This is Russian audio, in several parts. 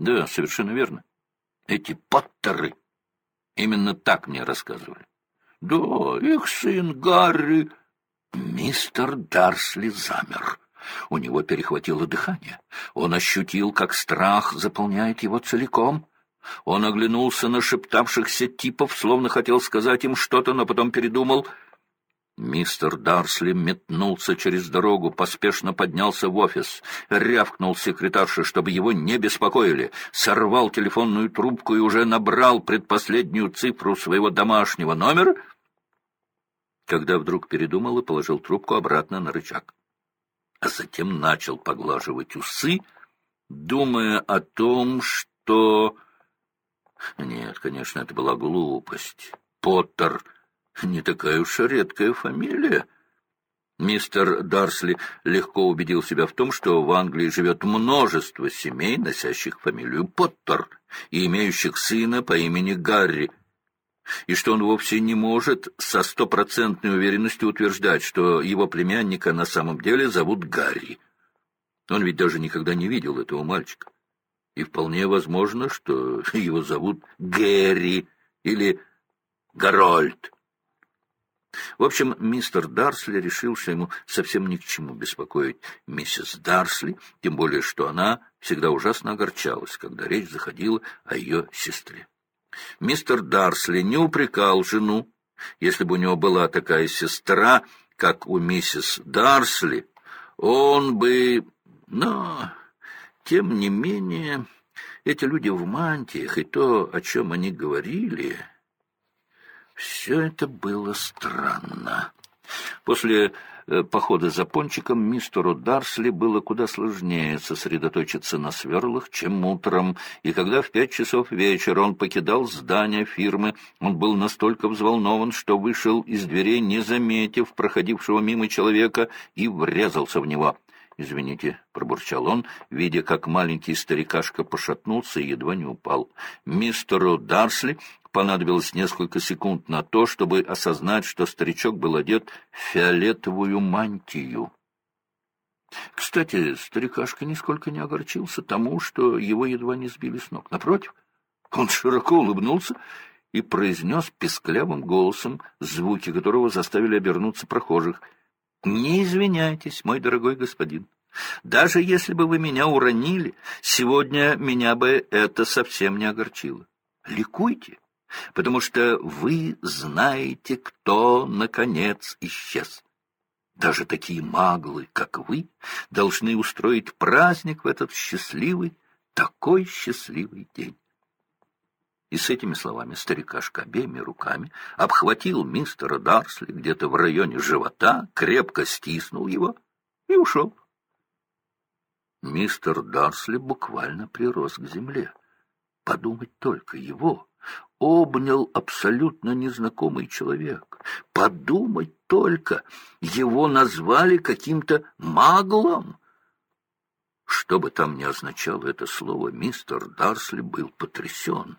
Да, совершенно верно. Эти Поттеры именно так мне рассказывали. Да, их сын Гарри... Мистер Дарсли замер. У него перехватило дыхание. Он ощутил, как страх заполняет его целиком. Он оглянулся на шептавшихся типов, словно хотел сказать им что-то, но потом передумал — Мистер Дарсли метнулся через дорогу, поспешно поднялся в офис, рявкнул секретарше, чтобы его не беспокоили, сорвал телефонную трубку и уже набрал предпоследнюю цифру своего домашнего номера, когда вдруг передумал и положил трубку обратно на рычаг. А затем начал поглаживать усы, думая о том, что... Нет, конечно, это была глупость. Поттер не такая уж редкая фамилия. Мистер Дарсли легко убедил себя в том, что в Англии живет множество семей, носящих фамилию Поттер и имеющих сына по имени Гарри, и что он вовсе не может со стопроцентной уверенностью утверждать, что его племянника на самом деле зовут Гарри. Он ведь даже никогда не видел этого мальчика. И вполне возможно, что его зовут Гэри или Гарольд. В общем, мистер Дарсли решил, что ему совсем ни к чему беспокоить миссис Дарсли, тем более, что она всегда ужасно огорчалась, когда речь заходила о ее сестре. Мистер Дарсли не упрекал жену. Если бы у него была такая сестра, как у миссис Дарсли, он бы... Но, тем не менее, эти люди в мантиях и то, о чем они говорили... Все это было странно. После э, похода за пончиком мистеру Дарсли было куда сложнее сосредоточиться на сверлах, чем утром, и когда в пять часов вечера он покидал здание фирмы, он был настолько взволнован, что вышел из дверей, не заметив проходившего мимо человека, и врезался в него. «Извините», — пробурчал он, видя, как маленький старикашка пошатнулся и едва не упал. Мистеру Дарсли понадобилось несколько секунд на то, чтобы осознать, что старичок был одет в фиолетовую мантию. Кстати, старикашка нисколько не огорчился тому, что его едва не сбили с ног. Напротив, он широко улыбнулся и произнес песклявым голосом, звуки которого заставили обернуться прохожих. «Не извиняйтесь, мой дорогой господин. Даже если бы вы меня уронили, сегодня меня бы это совсем не огорчило. Ликуйте, потому что вы знаете, кто, наконец, исчез. Даже такие маглы, как вы, должны устроить праздник в этот счастливый, такой счастливый день. И с этими словами старикашка обеими руками обхватил мистера Дарсли где-то в районе живота, крепко стиснул его и ушел. Мистер Дарсли буквально прирос к земле. Подумать только его, обнял абсолютно незнакомый человек. Подумать только, его назвали каким-то маглом. Что бы там ни означало это слово, мистер Дарсли был потрясен.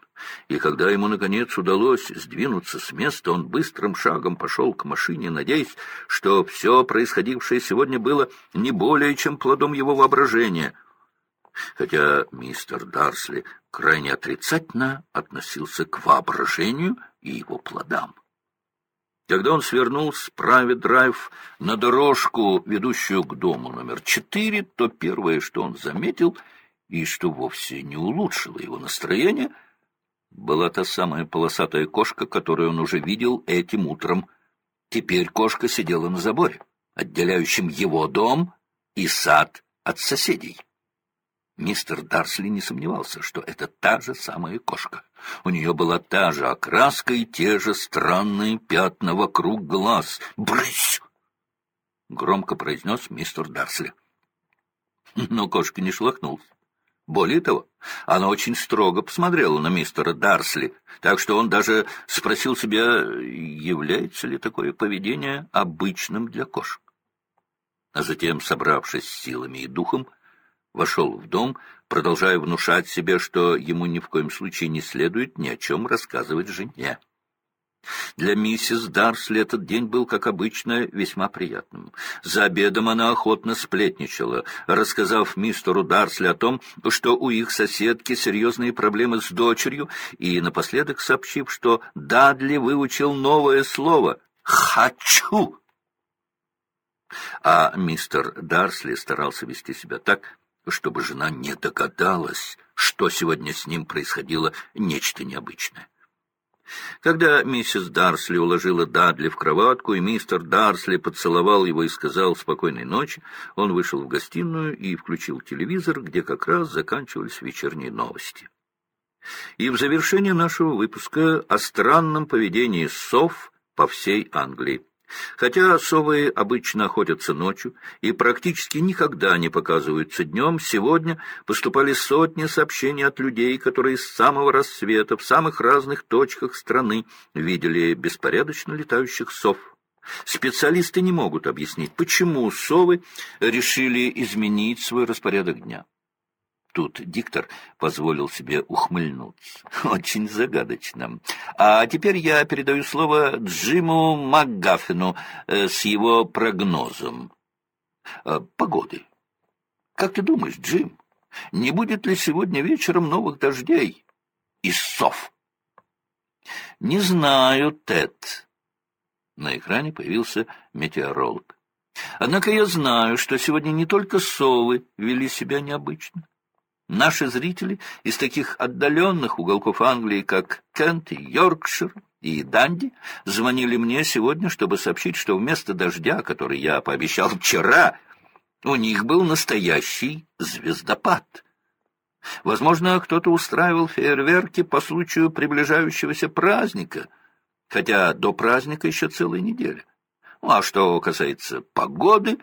И когда ему, наконец, удалось сдвинуться с места, он быстрым шагом пошел к машине, надеясь, что все происходившее сегодня было не более чем плодом его воображения — хотя мистер Дарсли крайне отрицательно относился к воображению и его плодам. Когда он свернул с Правит-драйв на дорожку, ведущую к дому номер четыре, то первое, что он заметил, и что вовсе не улучшило его настроение, была та самая полосатая кошка, которую он уже видел этим утром. Теперь кошка сидела на заборе, отделяющем его дом и сад от соседей. Мистер Дарсли не сомневался, что это та же самая кошка. У нее была та же окраска и те же странные пятна вокруг глаз. «Брысь!» — громко произнес мистер Дарсли. Но кошка не шлахнулась. Более того, она очень строго посмотрела на мистера Дарсли, так что он даже спросил себя, является ли такое поведение обычным для кошек. А затем, собравшись с силами и духом, вошел в дом, продолжая внушать себе, что ему ни в коем случае не следует ни о чем рассказывать жене. Для миссис Дарсли этот день был, как обычно, весьма приятным. За обедом она охотно сплетничала, рассказав мистеру Дарсли о том, что у их соседки серьезные проблемы с дочерью, и напоследок сообщив, что Дадли выучил новое слово «хочу». А мистер Дарсли старался вести себя так, чтобы жена не догадалась, что сегодня с ним происходило нечто необычное. Когда миссис Дарсли уложила Дадли в кроватку, и мистер Дарсли поцеловал его и сказал «спокойной ночи», он вышел в гостиную и включил телевизор, где как раз заканчивались вечерние новости. И в завершение нашего выпуска о странном поведении сов по всей Англии. Хотя совы обычно охотятся ночью и практически никогда не показываются днем, сегодня поступали сотни сообщений от людей, которые с самого рассвета в самых разных точках страны видели беспорядочно летающих сов. Специалисты не могут объяснить, почему совы решили изменить свой распорядок дня. Тут диктор позволил себе ухмыльнуться. Очень загадочно. А теперь я передаю слово Джиму МакГаффину э, с его прогнозом. Э, погоды. Как ты думаешь, Джим, не будет ли сегодня вечером новых дождей из сов? Не знаю, Тед. На экране появился метеоролог. Однако я знаю, что сегодня не только совы вели себя необычно. Наши зрители из таких отдаленных уголков Англии, как Кент, Йоркшир и Данди, звонили мне сегодня, чтобы сообщить, что вместо дождя, который я пообещал вчера, у них был настоящий звездопад. Возможно, кто-то устраивал фейерверки по случаю приближающегося праздника, хотя до праздника еще целая неделя. Ну, а что касается погоды,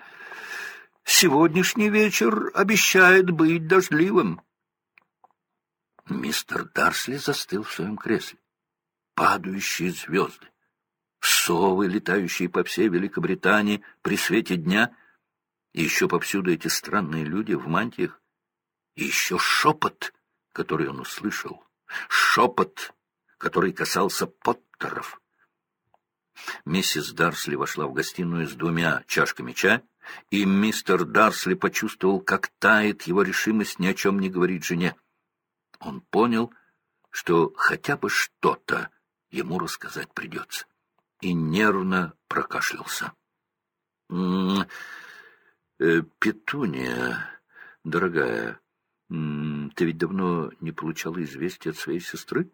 Сегодняшний вечер обещает быть дождливым. Мистер Дарсли застыл в своем кресле. Падающие звезды, совы, летающие по всей Великобритании при свете дня, и еще повсюду эти странные люди в мантиях, и еще шепот, который он услышал, шепот, который касался Поттеров. Миссис Дарсли вошла в гостиную с двумя чашками чая, и мистер Дарсли почувствовал, как тает его решимость ни о чем не говорить жене. Он понял, что хотя бы что-то ему рассказать придется, и нервно прокашлялся. «М -м, «Петуния, дорогая, ты ведь давно не получала известия от своей сестры?»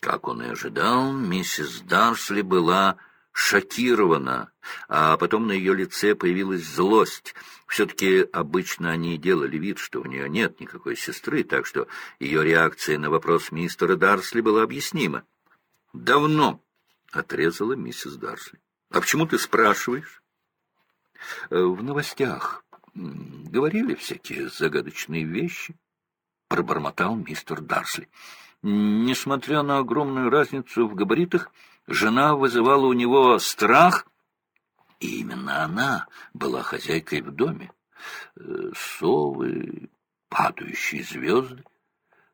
Как он и ожидал, миссис Дарсли была шокирована, а потом на ее лице появилась злость. Все-таки обычно они делали вид, что у нее нет никакой сестры, так что ее реакция на вопрос мистера Дарсли была объяснима. «Давно», — отрезала миссис Дарсли. «А почему ты спрашиваешь?» «Э, «В новостях говорили всякие загадочные вещи», — пробормотал мистер Дарсли. Несмотря на огромную разницу в габаритах, Жена вызывала у него страх, и именно она была хозяйкой в доме. Э, совы, падающие звезды.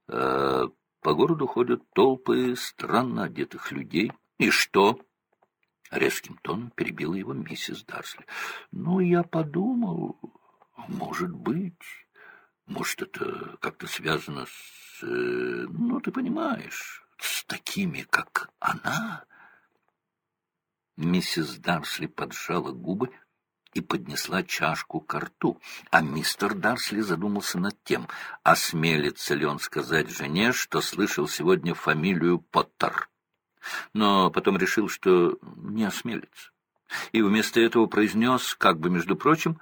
А по городу ходят толпы странно одетых людей. И что? Резким тоном перебила его миссис Дарсли. Ну, я подумал, может быть, может, это как-то связано с... Э, ну, ты понимаешь, с такими, как она... Миссис Дарсли поджала губы и поднесла чашку к рту, а мистер Дарсли задумался над тем, осмелится ли он сказать жене, что слышал сегодня фамилию Поттер. Но потом решил, что не осмелится. И вместо этого произнес, как бы между прочим,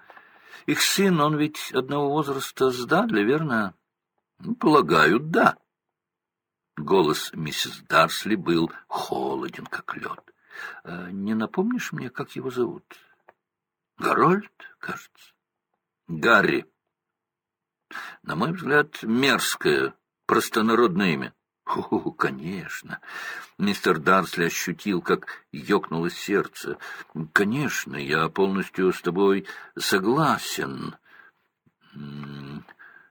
«Их сын, он ведь одного возраста с Дадли, верно?» «Полагаю, да». Голос миссис Дарсли был холоден, как лед. Э, не напомнишь мне, как его зовут? Гарольд, кажется. Гарри. На мой взгляд, мерзкое, простонародное имя. О, конечно. Мистер Дарсли ощутил, как ёкнуло сердце. Конечно, я полностью с тобой согласен.